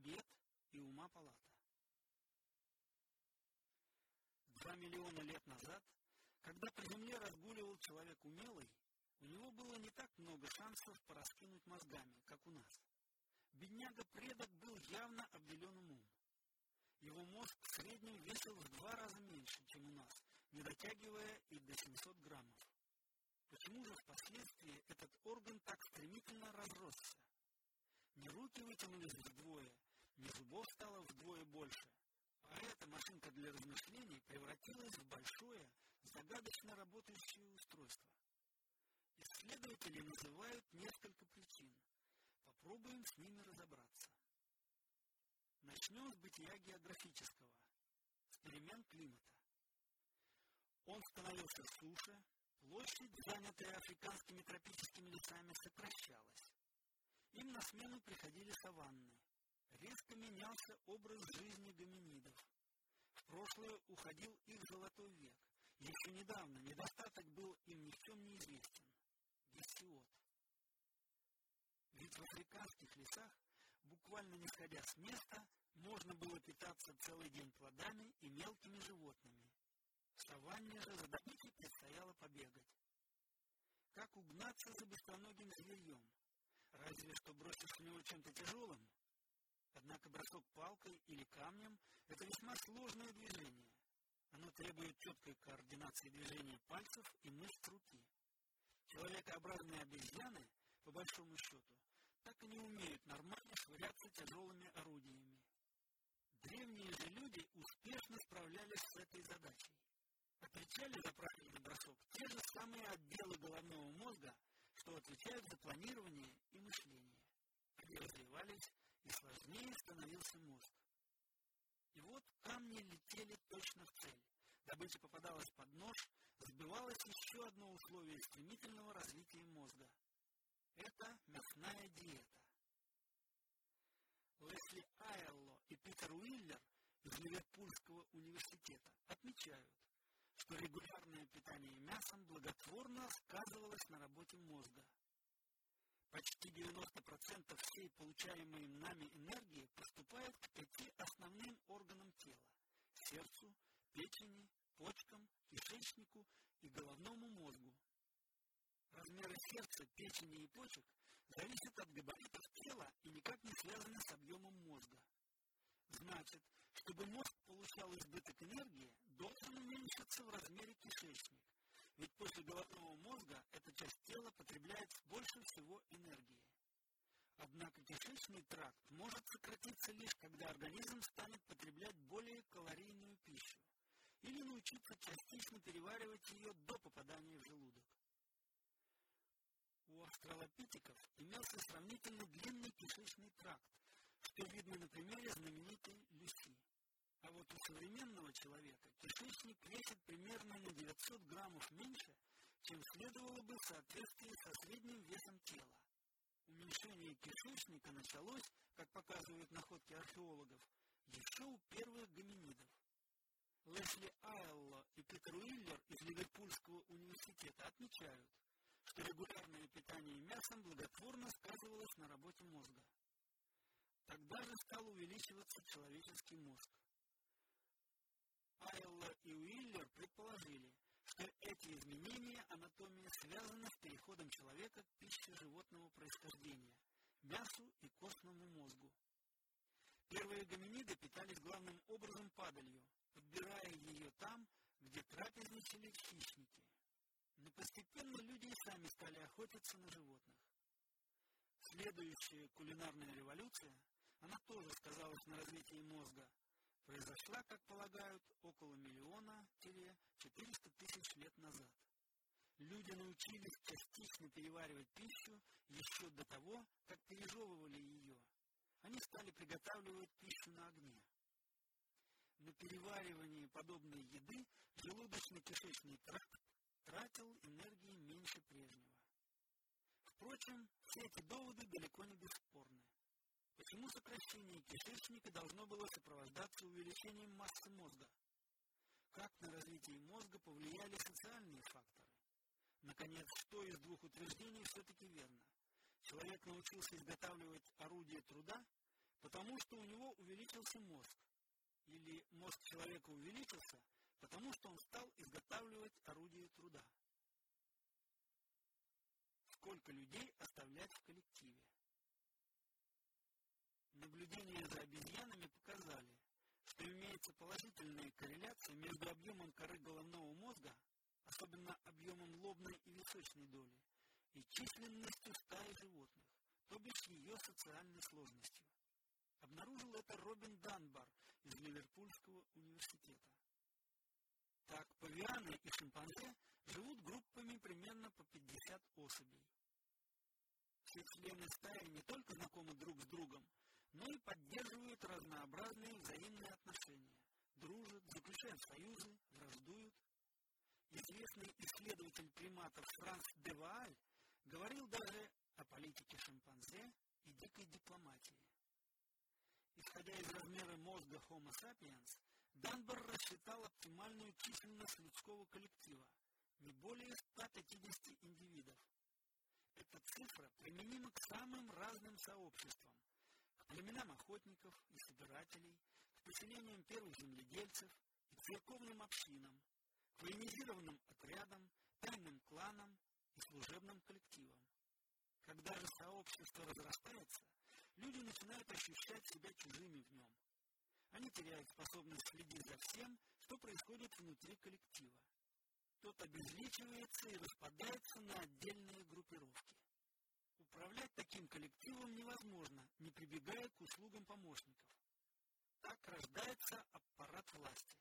обед и ума палата. Два миллиона лет назад, когда по земле разгуливал человек умелый, у него было не так много шансов пораскинуть мозгами, как у нас. Бедняга-предок был явно обделен умом. Его мозг в среднем весил в два раза меньше, чем у нас, не дотягивая и до 700 граммов. Почему же впоследствии этот орган так стремительно разросся? Не руки вытянулись вдвое, не зубов стало вдвое больше, а эта машинка для размышлений превратилась в большое, загадочно работающее устройство. Исследователи называют несколько причин. Попробуем с ними разобраться. Начнем с бытия географического, с перемен климата. Он становился суше, площадь, занятая африканскими тропическими лесами, сокращалась. Им на смену приходили саванны. Резко менялся образ жизни гоминидов. В прошлое уходил их золотой век. Еще недавно недостаток был им ни в чем не известен. Гесиот. Ведь в африканских лесах, буквально не сходя с места, можно было питаться целый день плодами и мелкими животными. В саванне же за добычей предстояло побегать. Как угнаться за быстроногим зверьем? разве что бросишь в него бросок палкой или камнем – это весьма сложное движение. Оно требует четкой координации движения пальцев и мышц руки. Человекообразные обезьяны, по большому счету, так и не умеют нормально швыряться тяжелыми орудиями. Древние же люди успешно справлялись с этой задачей. Отвечали за правильный бросок те же самые отделы головного мозга, что отвечают за планирование и мышление. Они развивались, и сложнее становился мозг. И вот камни летели точно в цель. Добыча попадалась под нож, сбивалось еще одно условие стремительного развития мозга. Это мясная диета. Лесли Айелло и Питер Уиллер из Ливерпульского университета отмечают, что регулярное питание мясом благотворно сказывалось на работе мозга. Почти 90% всей получаемой нами энергии поступает к пяти основным органам тела – сердцу, печени, почкам, кишечнику и головному мозгу. Размеры сердца, печени и почек зависят от габаритов тела и никак не связаны с объемом мозга. Значит, чтобы мозг получал избыток энергии, должен уменьшиться в размере кишечник, ведь после головного мозга эта часть тела потребляет больше всего энергии. Однако кишечный тракт может сократиться лишь когда организм станет потреблять более калорийную пищу или научиться частично переваривать ее до попадания в желудок. У австралопитеков имелся сравнительно длинный кишечный тракт, что видно на примере знаменитой Люси. У современного человека кишечник весит примерно на 900 граммов меньше, чем следовало бы в соответствии со средним весом тела. Уменьшение кишечника началось, как показывают находки археологов, еще у первых гоминидов. Лесли Айло и Питер Уиллер из Ливерпульского университета отмечают, что регулярное питание мясом благотворно сказывалось на работе мозга. Тогда же стал увеличиваться человеческий мозг. Айла и Уиллер предположили, что эти изменения анатомии связаны с переходом человека к пище животного происхождения, мясу и костному мозгу. Первые гоминиды питались главным образом падалью, подбирая ее там, где трапезничали хищники. Но постепенно люди и сами стали охотиться на животных. Следующая кулинарная революция она тоже сказалась. Произошла, как полагают, около миллиона-400 тысяч лет назад. Люди научились частично переваривать пищу еще до того, как пережевывали ее. Они стали приготавливать пищу на огне. На переваривание подобной еды желудочно-кишечный тракт тратил энергии меньше прежнего. Впрочем, все эти доводы далеко не бесспорны. Почему сокращение кишечника должно было сопровождаться увеличением массы мозга? Как на развитие мозга повлияли социальные факторы? Наконец, что из двух утверждений все-таки верно? Человек научился изготавливать орудие труда, потому что у него увеличился мозг. Или мозг человека увеличился, потому что он стал изготавливать орудие труда. Сколько людей оставлять в коллективе? Наблюдения за обезьянами показали, что имеется положительная корреляция между объемом коры головного мозга, особенно объемом лобной и височной доли, и численностью стаи животных, то бишь ее социальной сложностью. Обнаружил это Робин Данбар из Ливерпульского университета. Так, павианы и шимпанзе живут группами примерно по 50 особей. Все члены стаи не только знакомы друг с другом, но и поддерживают разнообразные взаимные отношения, дружат, заключают союзы, враждуют. Известный исследователь приматов Франц Девааль говорил даже о политике шимпанзе и дикой дипломатии. Исходя из размера мозга Homo sapiens, Данбар рассчитал оптимальную численность людского коллектива – не более 150 индивидов. Эта цифра применима к самым разным сообществам – племенам охотников и собирателей, к поселениям первых земледельцев и церковным общинам, к военизированным отрядам, тайным кланам и служебным коллективам. Когда же сообщество разрастается, люди начинают ощущать себя чужими в нем. Они теряют способность следить за всем, что происходит внутри коллектива. Тот обезличивается и распадается на отдельные группировки. Управлять таким коллективом невозможно, не прибегая к услугам помощников. Так рождается аппарат власти.